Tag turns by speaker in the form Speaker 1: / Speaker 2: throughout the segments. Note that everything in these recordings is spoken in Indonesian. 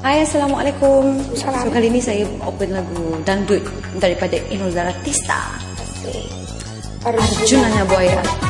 Speaker 1: Hai Assalamualaikum. Salam. So, kali ini saya open lagu Dangdut Daripada Inul Daratista Arjunanya Buaya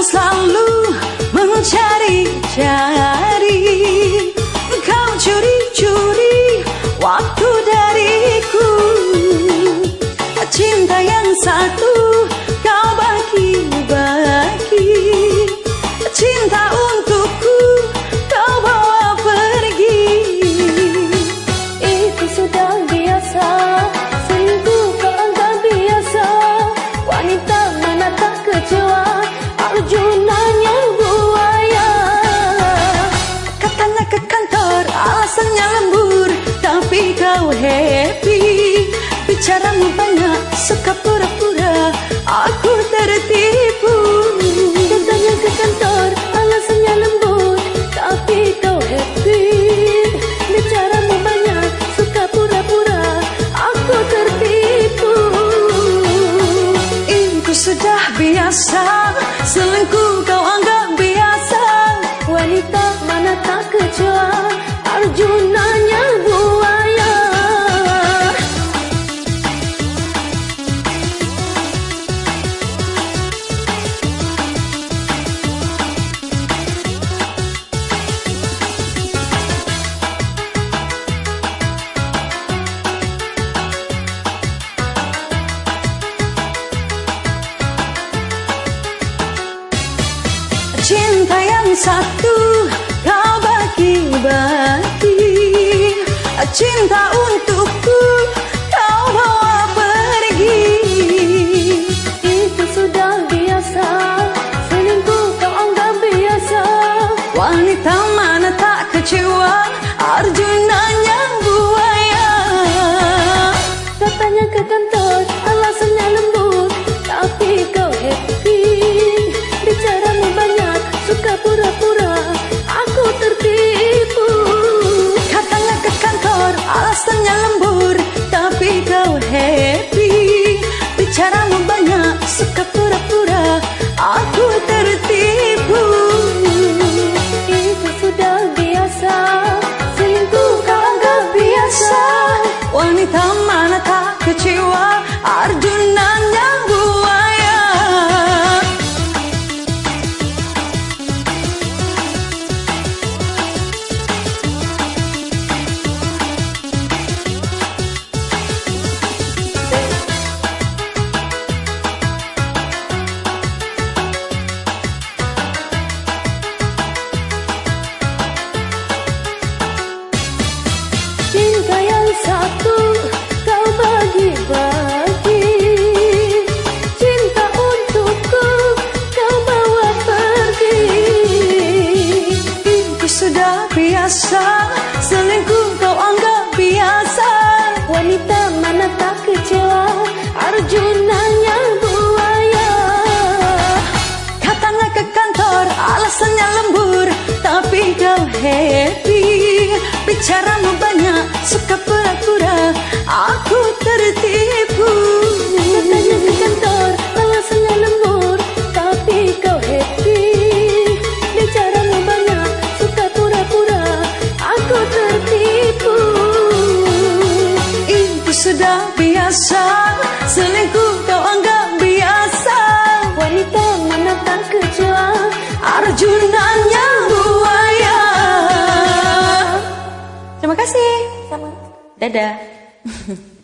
Speaker 1: selalu mencari-cari Kau curi-curi Banyak suka pura-pura? Aku tertipu.
Speaker 2: Katanya ke kantor alasannya lembur Tapi kau happy. Bicaramu banyak suka pura-pura Aku tertipu.
Speaker 1: Itu sudah biasa Selingkuh kau anggap biasa.
Speaker 2: Wanita mana tak kecewa Arjunanya
Speaker 1: satu kau bagi-bagi. Cinta untukku kau bawa pergi.
Speaker 2: Itu sudah biasa Selingkuh kau anggap biasa.
Speaker 1: Wanita mana tak kecewa Arjunanya
Speaker 2: alasannya biasa. Selingkuh kau anggap biasa.
Speaker 1: Wanita mana tak kecewa. Arjunanya buaya. Katanya ke kantor alasannya lembur. Tapi kau happy biasa. Selingkuh kau anggap biasa.
Speaker 2: Wanita mana tak kecewa
Speaker 1: Arjunanya buaya. Terima kasih.
Speaker 2: Sama.
Speaker 1: Dadah